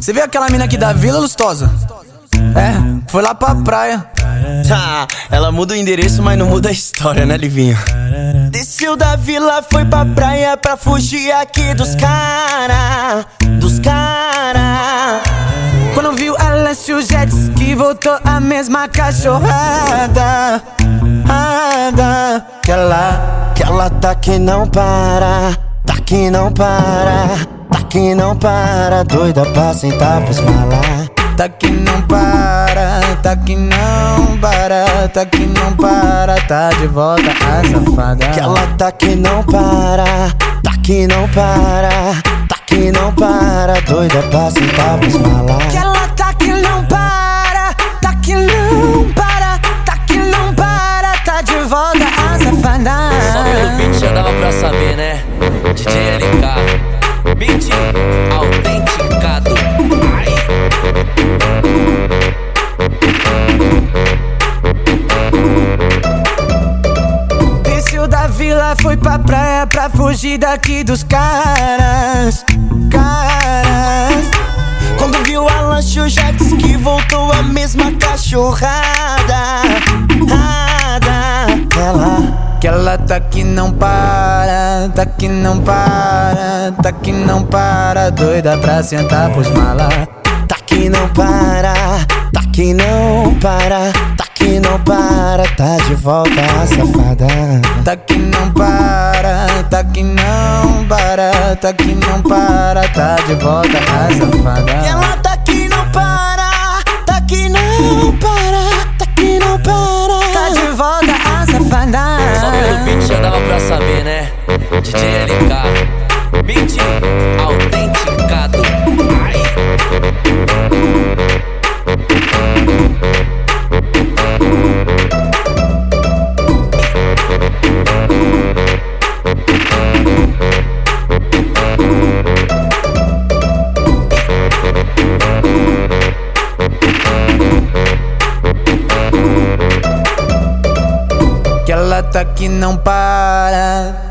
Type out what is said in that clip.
Você vê aquela mina aqui da Vila Lustosa? É, foi lá pra praia. Tá, ela muda o endereço, mas não muda a história, né, Livinho? Desceu da vila, foi pra praia pra fugir aqui dos cara, dos cara. Quando viu ela se o jet ski voltou a mesma cachorrada. Ada, que ela, que ela tá que não para, tá que não para, que não para, doida pra sentar pros malar. Tá que não para, tá que não para, tá que não para, tá de volta a safada. Que ela tá que não para, tá que não para, tá que não para, doida pra sentar pros malar. Que ela tá que não para, tá que não para, tá que não para, tá de volta a safada. Só pelo beat já dava pra saber, né? DJ LK, foi pra praia pra fugir daqui dos caras. Caras. Quando viu a lancha, o jet ski voltou a mesma cachorrada. Rada. Ela, que ela tá que não para, tá que não para, tá que não para, doida pra sentar pros malas. Tá que não para, tá que não para, que não para, tá de volta a safada. Tá que não para, tá que não para, tá que não para, tá de volta a safada. Ela tá que não para, tá que não para, tá que não para, tá de volta a safada. Só pelo beat já dava pra saber, né? DJ LK, beat autenticado. Tá que não para.